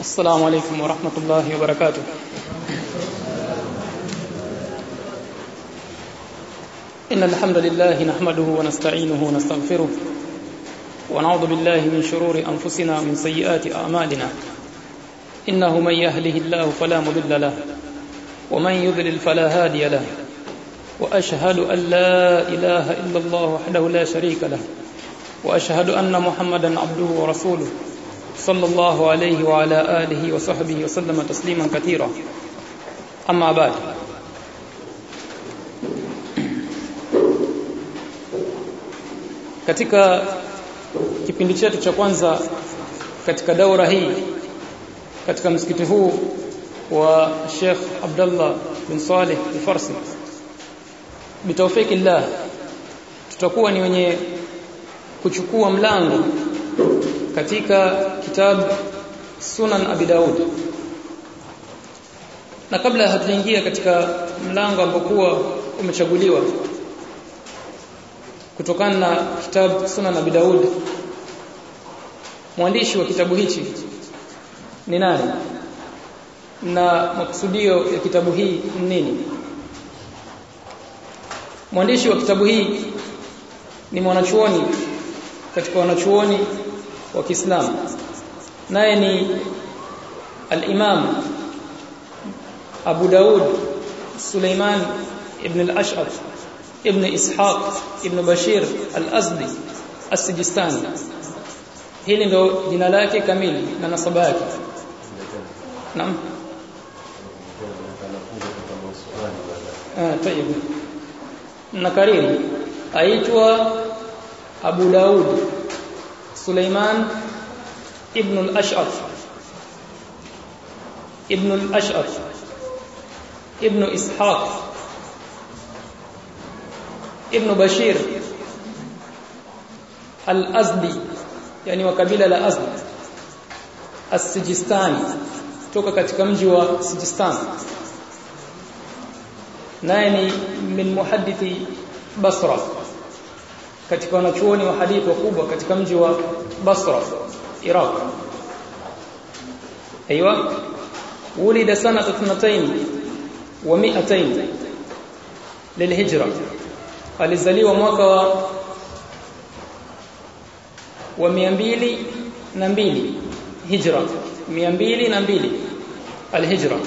السلام عليكم ورحمة الله وبركاته. إن الحمد لله نحمده ونستعينه ونستغفره ونعوذ بالله من شرور أنفسنا ومن سيئات أعمالنا. إنه من يهده الله فلا مضل له ومن يضلل فلا هادي له وأشهد أن لا إله إلا الله وحده لا شريك له وأشهد أن محمدا عبده ورسوله. صلى الله عليه وعلى آله وصحبه وسلم تسليما كثيرا أما بعد katika kipindi chetu cha kwanza katika daura hii katika msikiti huu wa Sheikh Abdullah bin Saleh al-Farsi bitawfikillah tutakuwa ni wenye kuchukua mlango katika kitabu Sunan Abi Daud. Na kabla hatuingia katika mlango ambokuwa umechaguliwa kutokana na kitabu Sunan Abi Daud mwandishi wa kitabu hichi ni nani? Na makusudio ya kitabu hii ni nini? Mwandishi wa kitabu hii ni mwanachuoni. Katika wanachuoni wa Kiislamu naye ni al-Imam Abu Daud Suleiman ibn al-Ash'ab ibn Ishaq ibn Bashir al-Azdi as-Sijistani hili ndo jina lake kamili na nasaba yake naam ah tayeb nakariri aitwa Abu Daud Suleiman ibn al-Ash'af ibn al-Ash'af ibn Ishaq ibn Bashir al-Azdi yani wa kabila la Azdi as-Sijistani toka katika mji wa Sijistan naye ni min muhaddithi Basra katika wanachuoni wa hadithi wakubwa katika mji wa Basra Iraq aiywa ولد سنة 200 و200 للهجرة alizaliwa mwaka wa wa 202 hijra 202 alhijra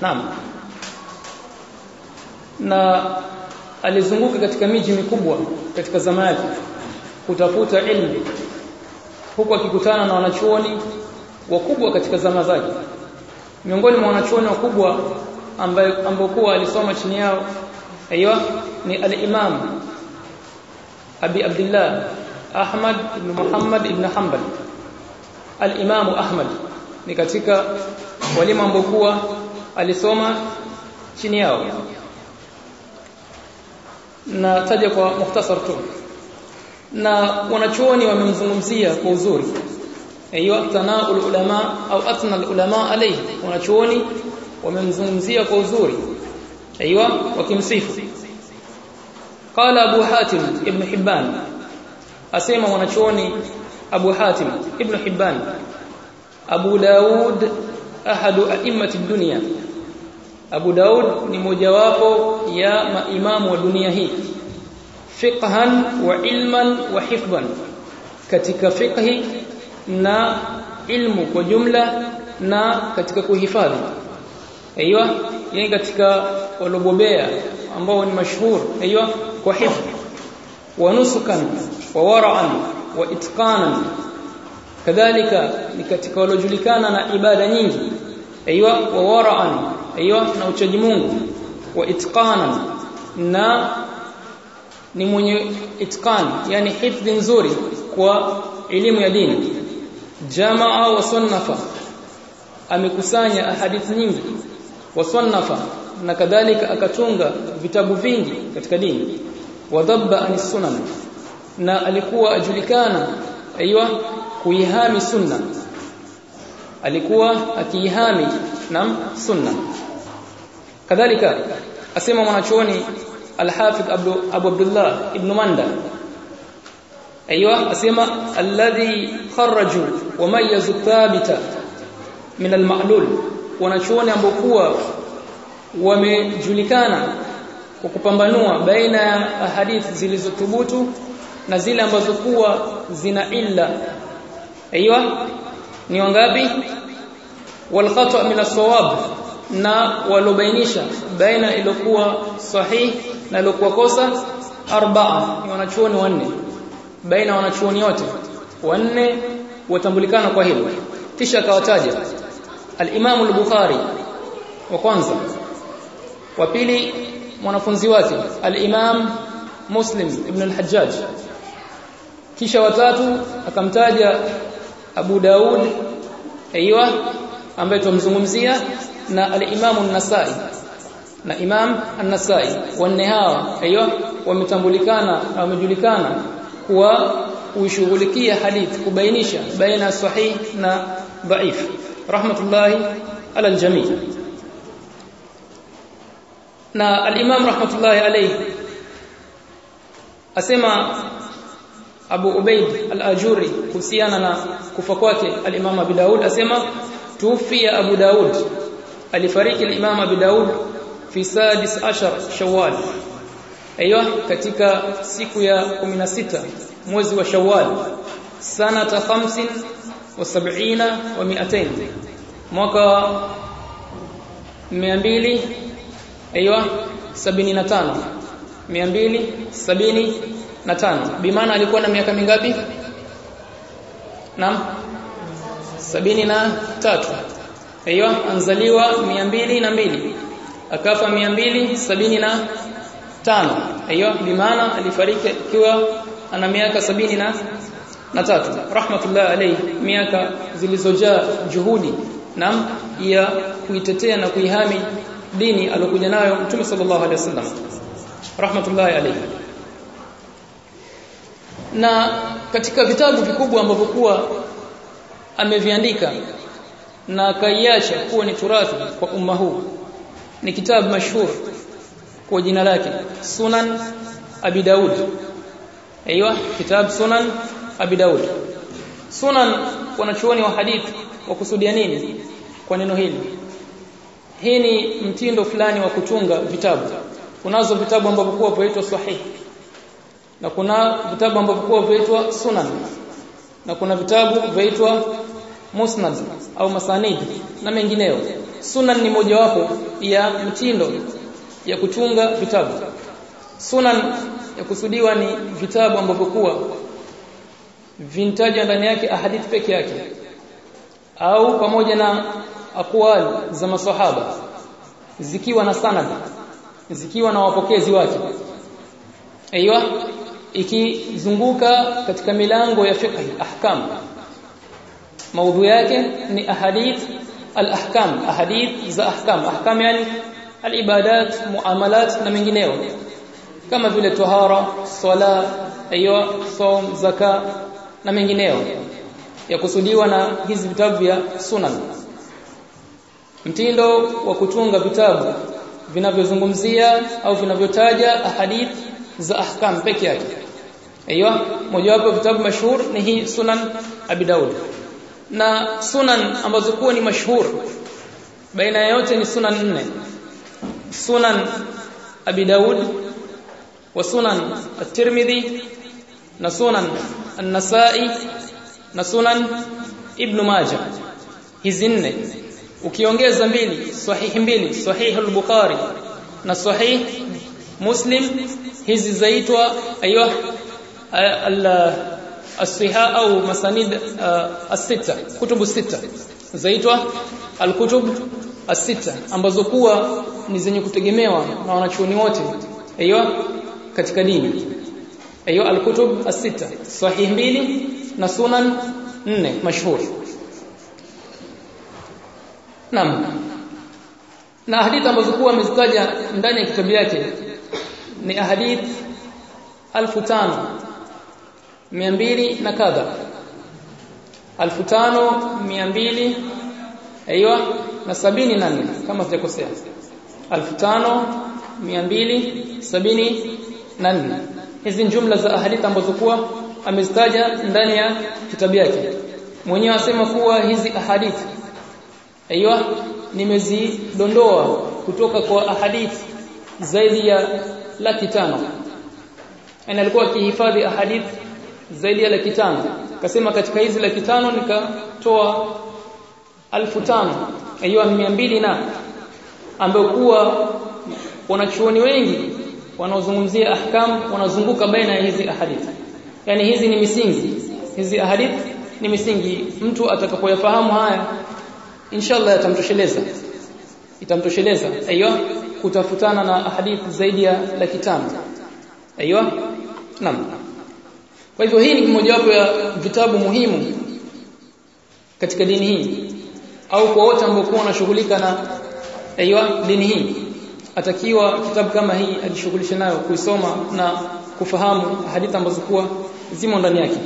naam na alizunguka katika miji mikubwa katika zamani kutafuta elimu huku akikutana na wanachuoni wakubwa katika zama zake. Miongoni mwa wanachuoni wakubwa ambaye ambokuwa alisoma chini yao aiywa ni al-Imam Abi Abdullah Ahmad ibn Muhammad ibn Hanbal. al-Imam Ahmad ni katika walimu ambokuwa alisoma chini yao na taja kwa mukhtasar tu na wanachuoni wamemzungumzia kwa uzuri aiywa tanaul ulama au atna ulama alayhi wanachuoni wamemzungumzia kwa uzuri aiywa wakimsifu qala abu hatim ibn hibban asema wanachuoni abu hatim ibn hibban abu daud ahadu a'immati dunya Abu Daud ni mojawapo ya maimamu wa dunia hii. Fiqhan wa ilman wa hifdhan. Katika fiqhi na ilmu kwa jumla na katika kuhifadhi. Aiywa yani katika walobobea ambao ni mashhur aiywa kwa hifdh. Wa nusukan wa wara'an wa itqanan. Kadhalika ni katika walojulikana na ibada nyingi. Aiywa wa wara'an aiywa na uchaji Mungu. Wa itqana na ni mwenye itqan yani hifdhi nzuri kwa elimu ya dini. Jamaa wa sunnafa. Amekusanya ahadithi nyingi. Wa sunnafa. Na kadhalika akatunga vitabu vingi katika dini. Wadhabba anis sunan. Na alikuwa ajulikana aiywa kuihami sunna. Alikuwa akiihami nam sunna kadhalika asema mwanachuoni al-Hafidh Abu, Abu Abdullah ibn Manda ايوه asema alladhi kharaju wa mayyazu thabita min almalul wanachuoni ambao kuwa wamejulikana kwa kupambanua baina ya hadithi zilizothubutu na zile ambazo kuwa zina illa aiywa ni wangapi wal khata' min as-sawab na walobainisha baina ilokuwa sahih na ilokuwa kosa arba'a. Ni wanachuoni wanne. Baina wanachuoni wote. Wanne watambulikana kwa hilo. Kisha akawataja al-Imam al-Bukhari wa kwanza. Wa pili mwanafunzi wake al-Imam Muslim ibn al-Hajjaj. Kisha watatu akamtaja Abu Daud aiywa ambaye tumzungumzia na al-Imam an-Nasa'i. Na Imam an-Nasa'i wanne hawa aiyo wametambulikana na wamejulikana kuwa kuishughulikia hadith kubainisha baina sahih na dhaif. Rahmatullahi ala al-jami' na al-Imam rahmatullahi alayhi asema Abu Ubaid al-Ajuri kuhusiana na kufa kwake al-Imam Abu Daud asema tufia Abu Daud alifariki al-Imam Abu Daud fi sadis ashar Shawwal. Aiywa katika siku ya 16 mwezi wa Shawwal sanata 75 wa 70 wa 200 mwaka 200 aiywa 75 275 bimaana alikuwa na miaka mingapi? Naam 73 aiywa anzaliwa 202 akafa 275 aiywa bimaana alifariki akiwa ana miaka sabini na na tatu. Rahmatullah alayhi miaka zilizojaa juhudi nam ya kuitetea na kuihami dini aliyokuja nayo Mtume sallallahu alaihi wasallam. Rahmatullahi alayhi. Na katika vitabu vikubwa ambavyo kuwa ameviandika na akaiacha kuwa ni turathi kwa umma huu. Ni kitabu mashhur kwa jina lake Sunan Abi Daud. Aiywa kitabu Sunan Abi Daud. Sunan wanachuoni wa hadithi wakusudia nini kwa neno hili? Hii ni mtindo fulani wa kutunga vitabu. Kunazo vitabu ambavyo kwa huitwa sahih na kuna vitabu ambavyo kwa huitwa sunan na kuna vitabu huitwa musnad au masanid na mengineyo. Sunan ni mojawapo ya mtindo ya kutunga vitabu. Sunan ya kusudiwa ni vitabu ambavyo kuwa vintaja ndani yake ahadithi peke yake au pamoja na aqwal za masahaba zikiwa na sanad zikiwa na wapokezi wake. Aiywa ikizunguka katika milango ya fiqh ahkam maudhu yake ni ahadith al-ahkam ahadith za ahkam. Ahkam yani al-ibadat muamalat na mengineyo kama vile tohara swala ayo som zaka na mengineyo ya kusudiwa na hizi vitabu vya sunan. Mtindo wa kutunga vitabu vinavyozungumzia au vinavyotaja ahadith za ahkam peke yake. Aiywa mojawapo vitabu mashuhur ni hii sunan abi daud na sunan ambazo kuwa ni mashhur. Baina yote ni sunan nne. Sunan abi daud wa sunan at-tirmidhi na sunan an-nasa'i na sunan ibn majah. Hizi nne. Ukiongeza mbili sahihi mbili sahih al-bukhari na sahih muslim hizi zaitwa aiywa as-siha au masanid uh, asita kutubu sita. Zaitwa alkutub asita ambazo kuwa ni zenye kutegemewa na wanachuoni wote. Aiyo katika dini. Aiyo alkutub asita sahih mbili na sunan nne mashhur. Nam Na hadith ambazo kuwa amezitaja ndani ya kitabu yake ni ahadith 1500 na kadha. 1500 aiywa na 74 kama sijakosea. 1500 274 hizi jumla za ahadith ambazo kuwa amezitaja ndani ya kitabu yake mwenyewe asema kuwa hizi ahadithi aiywa nimezidondoa kutoka kwa ahadithi zaidi ya laki tano yani alikuwa akihifadhi ahadithi zaidi ya laki tano. Akasema katika hizi laki tano nikatoa alfu tano. Aiywa mbili na ambayo kuwa wanachuoni wengi wanaozungumzia ahkam wanazunguka baina ya hizi ahadithi yani hizi ni misingi. Hizi ahadith ni misingi. Mtu atakapoyafahamu haya inshallah yatamtosheleza. Itamtosheleza. Aiyo kutafutana na ahadithi zaidi ya laki tano. Aiyo naam kwa hivyo hii ni mojawapo ya vitabu muhimu katika dini hii. Au kwa wote ambao wanashughulika na aiywa dini hii atakiwa kitabu kama hii ajishughulishe nayo kuisoma na kufahamu hadithi ambazo kuwa zimo ndani yake